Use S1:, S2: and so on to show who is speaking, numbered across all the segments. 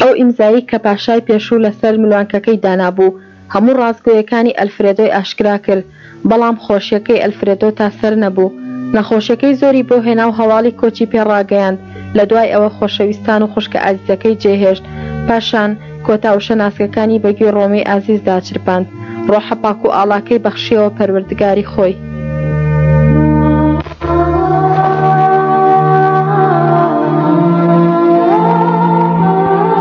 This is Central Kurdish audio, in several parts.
S1: ئەو
S2: ئیمزایەی کە پاشای پێشوو لەسەر ملوانکەکەی دانابوو، هەموو ڕاستگۆیەکانی ئەلفرێدۆی ئاشکرا کرد، بەڵام خۆشیەکەی ئەلفرێدۆ تا سەر نەبوو. نەخۆشیەکەی زۆری بۆ هێنا و هەواڵی کۆچی پێ ڕاگەیاند، لە دوای ئەوە خۆشەویستان و خوشکە ئازیزەکەی جێهێشت، پاشان کۆتا وشە ناسکەکانی بە گوێی ڕۆمێی ئازیز دا چرپاند، ڕۆحە پاک و ئاڵاکەی بەخشیەوە پەروەردگاری خۆی.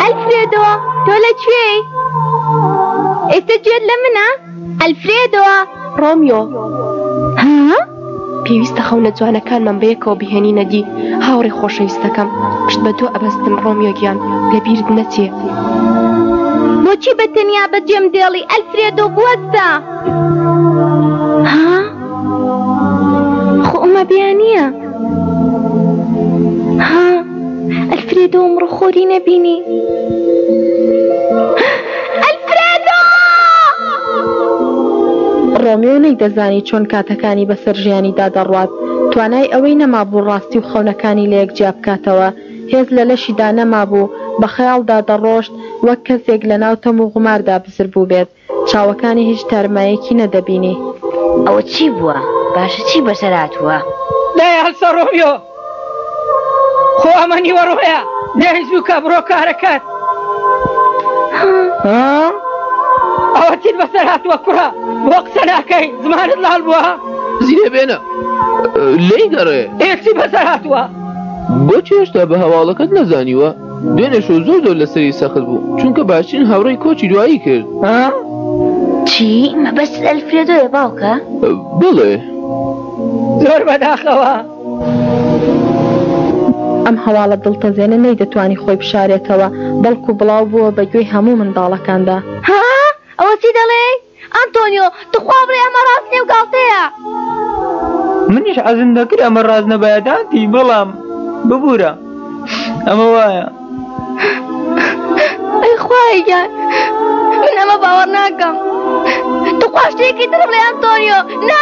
S3: ئەلفرێدۆ تۆ لە کوێی ئێستا گوێت لە منە ئەلفرێدۆ
S2: ڕۆمیۆ
S3: ها
S4: پێویستە خەونە جوانەکانمان بەیەکەوە بهێنینە دی هاوڕێ خۆشەویستەکەم پشت بە تۆ ئەبەستم ڕۆمیۆ گیان لە بیرت نەچێ
S3: بۆچی بە تەنیا بە جێم دێڵی ئەلفرێدۆ بوەستە ها خۆ ئەمە بیانییە ها ئەلفرێدۆ ئەمڕۆ خۆری نەبینی ئەلفرێدۆ
S2: ڕۆمیۆ نەیدەزانی چۆن کاتەکانی بەسەر ژیانیدا دەڕوات توانای ئەوەی نەمابوو ڕاستی و خەونەکانی لە یەک جیا بکاتەوە هێز لە لەشیدا نەمابوو بە خەیاڵدا دەڕۆشت وەک کەسێک لە ناو تەم و غوماردا بزر بووبێت چاوەکانی هیچ تارمایەکی نەدەبینی.
S5: ئەوە چی بووە؟ باشە چی بەسەر
S6: هاتووە؟ دایە هەڵسە ڕۆمیۆ، خۆ ئەمە نیوەڕۆیە، دەی زووکە بڕۆ کارەکەت. ئەوە چیت بەسەر هاتووە کوڕە؟ بۆ قسە ناکەی؟ زمانت لاڵ بووە؟
S7: زیرێ بێنە لێی گەڕێ.
S6: ئێ چی بەسەر هاتووە؟
S7: بۆچی هێشتا بە هەواڵەکەت نەزانیوە؟ دوێنێ شەو زۆر زۆر لەسەری سەخت بوو چونکە باشترین هاوڕێی کۆچی دوایی کرد ها؟
S5: چی مەبەست ئەلفرێدۆیە باوکە؟
S7: بڵێ
S6: زۆر بەداخەوە.
S2: ئەم هەواڵە دڵتەزێنە نەیدەتوانی خۆی بشارێتەوە بەڵکو بڵاو بووە بە گوێی هەموو منداڵەکاندا.
S3: ها ئەوە چی دەڵێی؟ ئەنتۆنیۆ، توخوا بڵێ ئەمە ڕاست نیە و گاڵتەیە.
S6: منیش حەزم دەکرد ئەمە ڕاست نەبایە دانتی، بەڵام ببورە ئەمە وایە.
S3: ئەی خوایە گیان من ئەمە باوەڕ ناکەم. توخوا شتێکی تر بڵێ ئەنتۆنیۆ، نا.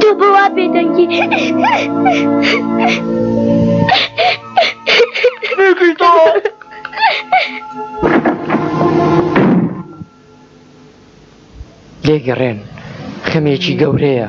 S3: تۆ بۆ وا بێدەنگی
S8: لێگەڕێن خەمێکی گەورەیە.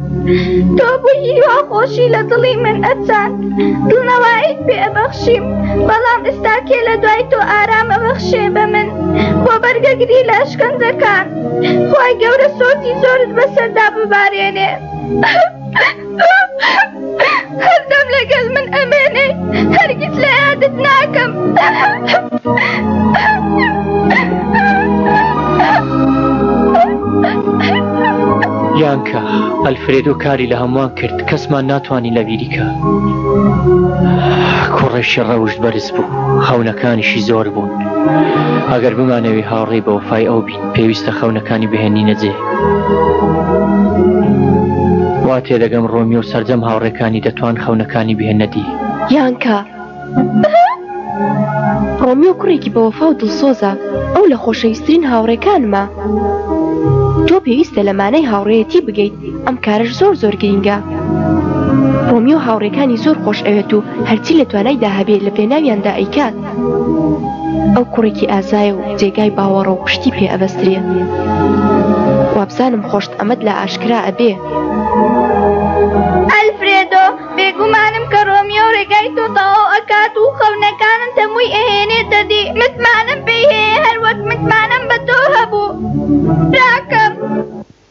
S3: تۆ
S9: بووی هیوا و خۆشی لە دڵی من ئەچاند دڵنەواییت پێ ئەبەخشیم بەڵام ئستا کێ لە دوای تۆ ئارام ئەبەخشێ بە من بۆ بەرگەگری لە ئەشکەنجەکان خوای گەورە سۆزی زۆرت بەسەردا ببارێنێ. هەردەم لەگەل من ئەمێنێ هەرگیز لە یادت ناکەم.
S10: بیانکا، ئەلفرێدۆ کاری لە هەمووان کرد، کەسمان ناتوانی لەبیری کا. کوڕێکی ڕەوشت بەرز بوو، خەونەکانیشی زۆر بوون، ئەگەر بمانەوێ هاوڕێی بەوەفای ئەو بین. پێویستە خەونەکانی بهێنینە جێ وا تێدەگەم ڕۆمیۆ سەرجەم هاوڕێکانی دەتوان خەونەکانی بهێنە
S4: دی یانکە ڕۆمیۆ کوڕێکی بەوەفا و دڵسۆزە ئەو لە خۆشەویستترین هاوڕێکانمە تۆ پێویستە لەمانەی هاوڕێەتی بگەیت ئەم کارەش زۆر زۆر گرینگە. ڕۆمیۆ هاوڕێکانی زۆر خۆش ئەوێت و هەرچی لە توانایدا هەبێ لە پێناویاندا ئەیکات. ئەو کوڕێکی ئازایە و جێگای باوەڕە و پشتی پێ ئەبەسترێ. وابزانم خۆشت ئەمەت لا ئاشکرا ئەبێ.
S9: ئەلفرێدۆ، بێگومانم کە ڕۆمیۆ ڕێگای تۆ تەواو ئەکات و خەونەکانت هەمووی ئەهێنێتە دی. متمانەم پێی هەیە هەر وەک متمانەم بە تۆ هەبوو. براکەم.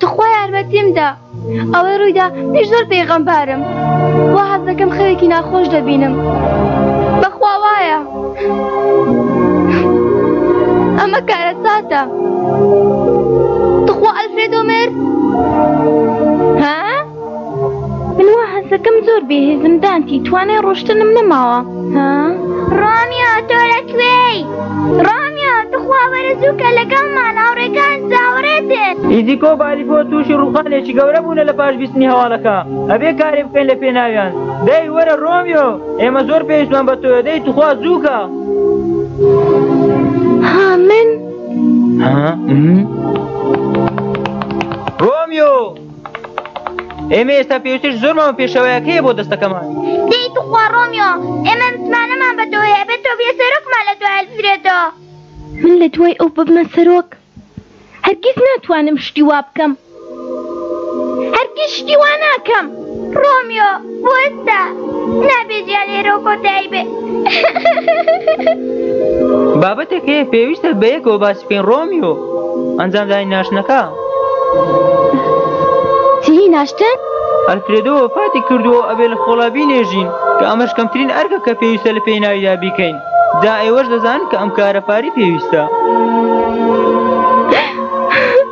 S9: تخوا یارمەتیم دە ئەوەی ڕوویدا منیش زۆر پێغەمبارم وا حەز دەکەم خەوێکی ناخۆش دەبینم بەخوا وایە ئەمە کارە ساتە تخوا ئەلفرێدۆ مرد ها من وا هەستەکەم زۆر بێهێزم دانتی توانای ڕۆشتنم نەماوە ها ڕامیا تۆ لەکوێی ڕامیا تخوا وەرە زووکە لەگەڵمان هاوڕێکان زاوەڕێتێت
S11: ئیزیکۆ باری بۆ تووشی ڕووخانێکی گەورە بوونە لە پاش بیستنی هەواڵەکە ئەبێ کارێ بکەین لە پێناویان دەی وەرە ڕۆمیۆ ئێمە زۆر پێویستمان بە تۆە دەی تخوا زووکە
S9: ها من ها
S11: ڕۆمیۆ ئێمە ئێستا پێشتر زۆرمان پێشەوەیەکەیە بۆ دەستەکەمان
S9: دەی توخوا ڕۆمیۆ ئێمە متمانەمان بە تۆیە بێت تۆ بێ سەرۆکمان لە دوای بزرێتەوە من لە دوای ئەو ببمە سەرۆک هەرگیز ناتوانم شتی وا بکەم هەرگیز شتی وا ناکەم ڕۆمیۆ بوەستە نابێ جیا لێرەوە کۆتایی بێ.
S11: بابەتێک هەیە پێویستە بە یەکەوە باسی بکەین ڕۆمیۆ ئەنجامدانی ناشتنەکە
S9: چی ناشتن؟
S11: ئەلفرێدۆ وەفاتی کردووە ئەبێ لە خۆڵا بینێژین کە ئەمەش کەمترین ئەرکە کە پێویستە لە پێی ناویدا بیکەین جا ئێوەش دەزان کە ئەم کارە پاری پێویستە.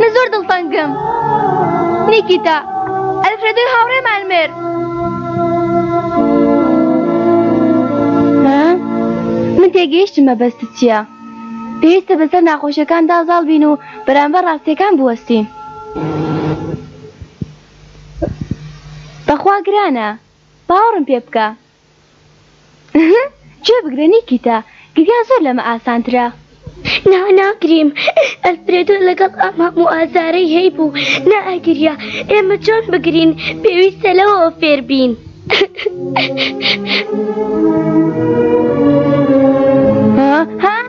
S9: من زۆر دڵتەنگم نیکیتا ئەلفرێدۆی هاوڕێمان مرد من تێگەیشتم مەبەست چییە پێویستە بەسەر ناخۆشەکاندا زاڵ بین و بەرامبەر ڕاستیەکان بوەستین بەخوا گرانە باوەڕم پێ بکە گوێ بگرە نیکیتا، گریان زۆر لەمە ئاسانترە. نا، ناگریم. ئەلفرێدۆ لەگەڵ ئەم هەموو ئازارەی هەیبوو، نەئەگریا. ئێمە چۆن بگرین؟ پێویستە لەوەوە فێر بین. ها؟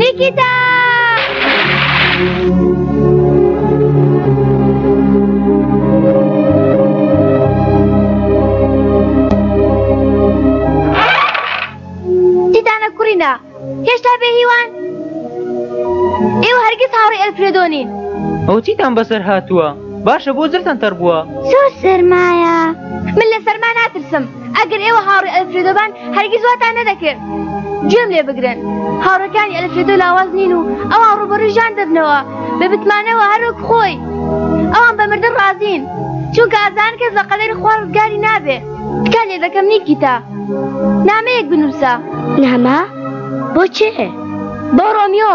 S9: نیکیتا دیدانە کوڕینە هێشتا بێ هیوان ئێوە هەرگیز هاوڕی ئەلفرێدۆ
S11: نین ئەوە چیتان بەسەر هاتووە باشە بۆ زرتان تەڕ بووە
S9: زۆر سەرمایە من لە سەرما ناترسم ئەگەر ئێوە هاوڕێ ئەلفرێدۆ بان هەرگیز واتان نەدەکرد گوێم لێ بگرن هاوڕەکانی ئەلفرێدۆ لاواز نین و ئەوان ڕوبەڕووی ژان دەبنەوە بە بتمانەوە هەروەک خۆی ئەوان بە مردن ڕازین چونکە ئازان کەس لە قەدەری خوا ڕزگاری نابێ تکا لێ دەکەم نیکیتا نامەیەک بنووسە نامە بۆ چێ بۆ ڕۆمیۆ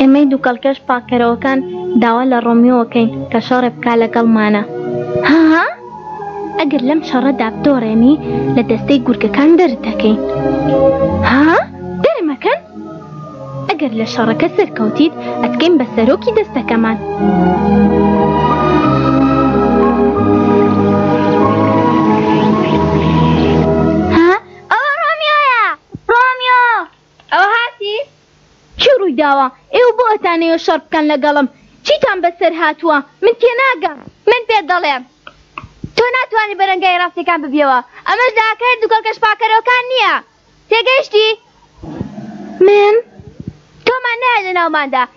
S9: ئێمەی دوکەڵکەش پاککەرەوەکان داوا لە ڕۆمیۆکەین کە شەڕێ بکا لەگەڵمانا. هاا؟ ئەگەر لەم شەڕەدا بدۆڕێنی لە دەستەی گورگەکان دەرت دەکەین. هاا؟ دەرمەکەن؟ ئەگەر لە شەڕەکە سەرکەوتیت ئەتکەین بە سەرۆکی دەستەکەمان. ئەوە هاتی؟ چی ڕوویداوە؟ ئێوە بۆ ئەتانەوێ شەڕ بکەن لەگەڵم؟ چیتان بەسەر هاتووە؟ من تێناگەم. من پێت دەڵێم تۆ ناتوانی بەرەنگاری ڕاستیەکان ببیەوە. ئەمەش لە هاکەرە دوکەڵکە شپاکەرەوەکان نییە. تێگەیشتی؟ من؟ تۆمان نایە لەناوماندا.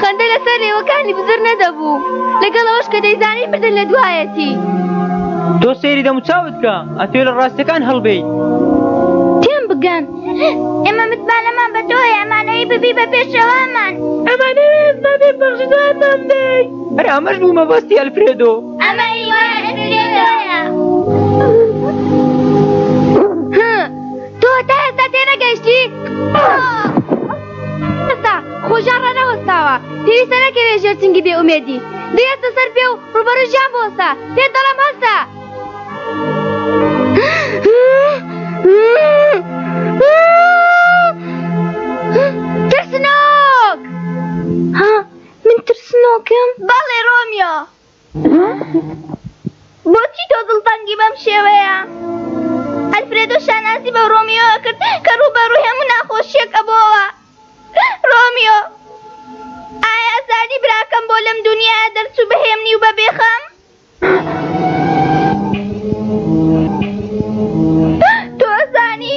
S9: خەندە لەسەر لێوەکانی بزر نەدەبوو لەگەڵ ئەوەش کە دەیزانی مردن لە دوایەتی
S11: تۆ سێری دەموچاوت کە ئەتێ لە ڕاستەکان هەڵبیت
S9: تێم بگەن ئێمە متمانەمان بە تۆ ئەمانەی ببی بە پێشەوامان
S11: ئەرە ئەمەش بوو مەبەستی ئەلفرێدۆ
S9: ئەمە تۆ تا ئێستا تێنەگەشتی؟ ئێستا خۆژان ڕەنەوەستاوە پێویستە نەکەوێ ژێر چنگی بێ ئومێدی بێستە سەر پێ و ڕوبەڕوو ژیان بۆستا پێ دەڵم هەستا ترسنۆک من ترسنۆکم بەڵێ ڕۆمیۆ بۆچی تۆ دڵتەنگی بەم شێوەیە؟ ئەلفرێدۆ شانازی بە ڕۆمیۆ ئەکرد کە ڕووبەڕووی هەموو ناخۆشییەک ئەبۆوە. ڕۆمیۆ، ئایا زانی براکەم بۆ لەم دونیایە دەرچوو بە هێمنی و بە بێخەم؟ تۆ ئەزانی؟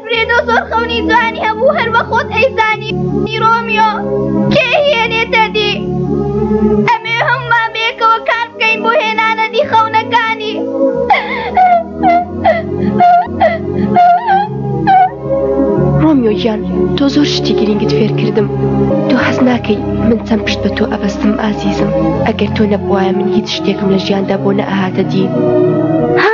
S9: فرێدۆ زۆر خەونی جوانی هەبوو هەر وەک خۆت ئەیزانی
S12: ڕۆمیۆ کێ هێنێتە دی ئەمێ هەمومان بەیەکەوە کار بکەین بۆ هێنانە دی خەونەکانی
S4: ڕۆمیۆ گیان تۆ زۆر شتی گرنگت فێر کردم تۆ حەز ناکەی من چەند پشت بە تۆ ئەبەستم ئازیزم ئەگەر تۆ نەبواە من هیچ شتێکم لە ژیاندا بۆ نە ئەهاتە دی ها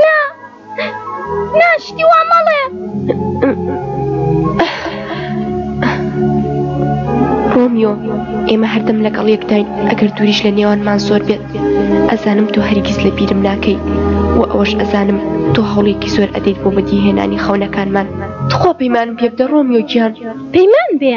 S4: نا
S12: نا شتی وا مەڵێ
S4: ڕۆمیۆ ئێمە هەردەم لەگەڵ یەکداین ئەگەر دووریش لە نێوانمان زۆر بێت ئەزانم تۆ هەرگیز لە بیرم ناکەیت و ئەوەش ئەزانم تۆ هەوڵێکی زۆر ئەدەیت بۆ بەدیهێنانی خەونەکانمان تخۆ پەیمانم پێ بدە ڕۆمیۆ گیان
S12: پەیمان بێ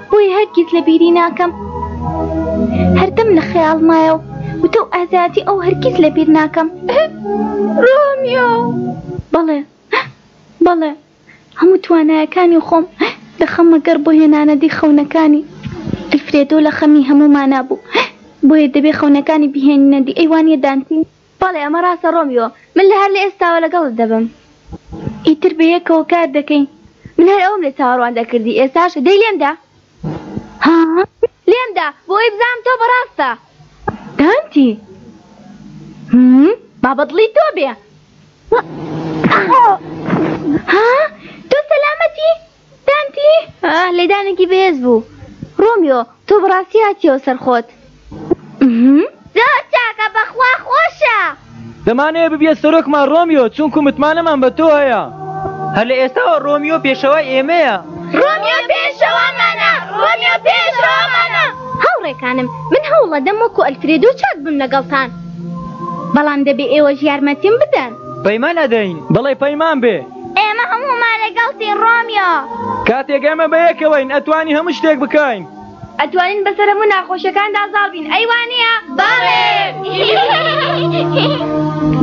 S12: بۆیە هەرگیز لە بیری ناکەم هەردەم لە خەیاڵمایە و وتە و ئازایەتی ئەو هەرگیز لە بیر ناکەم ڕۆمیۆ بەڵێ بەڵێ هەموو توانایەکانی خۆم دەخەمە گەڕ بۆ هێنانەدی خەونەکانی ئەلفرێدۆ لە خەمی هەموومانا بوو بۆیە دەبێ خەونەکانی بهێنینەدی ئەی وانیە دانتی بەڵێ ئەمە ڕاستە ڕۆمیۆ، من لە هەر لە ئێستاوە لەگەڵت دەبم. ئیتر بەیەکەوە کار دەکەین. من هەر ئەوەم لێ چاوەڕوان دەکردی، ئێستاش دەی لێم دا. ها؟ لێم دا، بۆ ئەوەی بزانم تۆ بەڕاستە. دانتی! هم؟ با بە دڵی تۆ بێ. ها؟ تۆ سەلامەتی؟ دانتی، ئاه لێدانێکی بەهێز بوو. ڕۆمیۆ، تۆ بەڕاستی هاتیەوە سەر خۆت؟ ئهمم. زۆر چاکە بەخوا خۆشە.
S13: دەمانەوێت ببیت سەرۆکمان ڕۆمیۆ چونکو متمانەمان بە تۆ هەیە. هەر لە ئێستاوە ڕۆمیۆ پێشەوای ئێمەیە.
S12: ڕۆمیۆ پێشەوامانە، ڕۆمیۆ پێشەوامانە. هاوڕێکانم، من هەوڵەدەم وەکو ئەلفرێدۆ چاک بم لەگەڵتان. بەڵام دەبێت ئێوەش یارمەتیم بدەن.
S13: پەیمان ئەدەین. بەڵێ پەیمان بێ.
S12: ئێمە هەموومان لەگەڵتین ڕۆمیۆ.
S13: کاتێک ئێمە بەیەکەوەین ئەتوانین هەموو شتێک بکەین.
S12: ئەتوانین بەسەر هەموو ناخۆشیەکاندا زاڵ بین ئەی وانە؟ بەڵێ.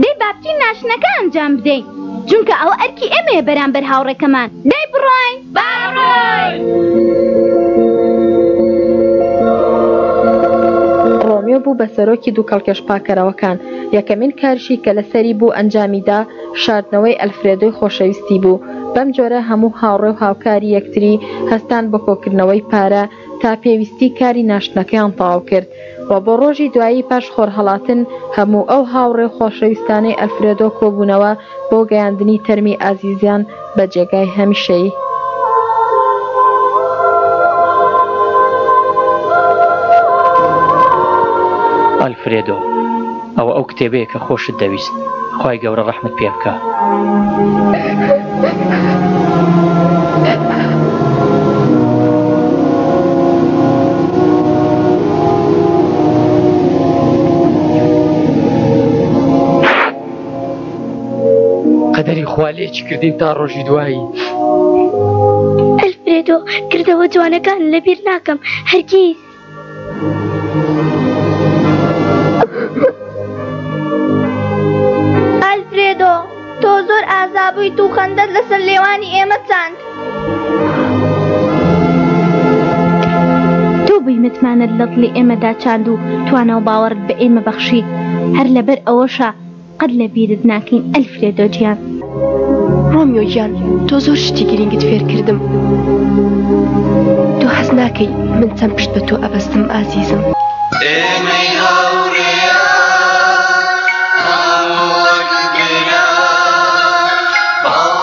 S12: دەی با بچین ناشنەکە ئەنجام بدەین چونکە ئەوە ئەرکی ئێمەیە بەرامبەر هاوڕێکەمان دەی بڕۆین با بڕۆین.
S2: ڕۆمیۆ بوو بە سەرۆکی دوو کەڵکێش پاکەرەوەکان یەکەمین کارشی کە لەسەری بوو ئەنجامیدا، شاردنەوەی ئەلفرێدۆی خۆشەویستی بوو، بەم جۆرە هەموو هاوڕێ و هاوکاری یەکتری هەستان بە کۆکردنەوەی پارە تا پێویستی کاری ناشتنەکەیان تەواو کرد و بۆ ڕۆژی دوایی پاش خۆرهەڵاتن هەموو ئەو هاوڕێ و خۆشەویستانەی ئەلفرێدۆ کۆبوونەوە بۆ گەیاندنی تەرمی ئازیزیان بە جێگای هەمیشەیی.
S10: ئەلفرێدۆ ئەوە ئەو کتێبەیە کە خۆشت دەویست خی گەورە ڕەحمت پێ بکە. قەدەری خوا لێکی کردین تا ڕۆژی دوایی.
S12: ئەلفرێدۆ کردەوە جوانەکان لەبیر ناکەم هەرگیز. ئەلفرێدۆ تۆ زۆر ئازابوویت و خەندەت لەسەر لێوانی ئێمە چاند. بووی متمانەت لە دڵی ئێمەدا چاند و توانا و باوەڕت بە ئێمە بەخشی هەر لەبەر ئەوەشە قەت لە بیرت ناکەین ئەلفرێدۆ گیان
S4: ڕۆمیۆ گیان تۆ زۆر شتی گرنگت فێر کردم تۆ حەز ناکەی من چەند پشت بە تۆ ئەبەستم ئازیزم
S14: ئێمەی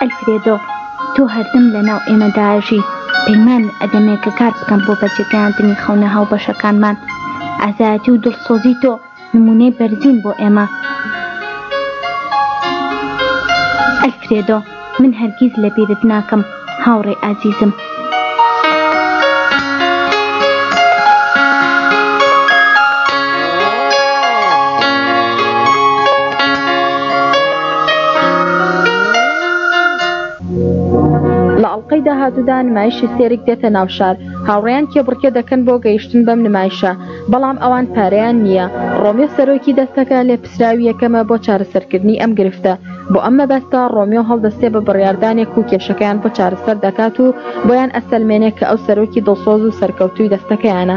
S12: ئەلفرێدۆ، تۆ هەردەم لە ناو ئێمەداژی پەیمان ئەدەمێکە کار بکەم بۆ بەجێگەیاندنی خەونە هاوبەشەکانمان ئازایەتی و دڵسۆزی تۆ نمونەی بەرزین بۆ ئێمە ئەلفرێدۆ من هەرگیز لەبیرت ناکەم هاوڕێی ئازیزم.
S15: ئەڵقەی داهاتوودا نمایشی سێرک دێتە ناو شار هاوڕێیان کێبڕکێ دەکەن بۆ گەیشتن بەم نمایشە بەڵام ئەوان پارەیان نییە. ڕۆمیۆ سەرۆکی دەستەکە، لێپسراوی یەکەمە بۆ چارەسەرکردنی ئەم گرفتە. بۆ ئەم مەبەستە ڕۆمیۆ هەڵدەستێ بە بڕیاردانێک و کێشەکەیان بۆ چارەسەر دەکات و بۆیان ئەسەلمێنێ کە ئەو سەرۆکی دڵسۆز و سەرکەوتووی دەستەکەیانە.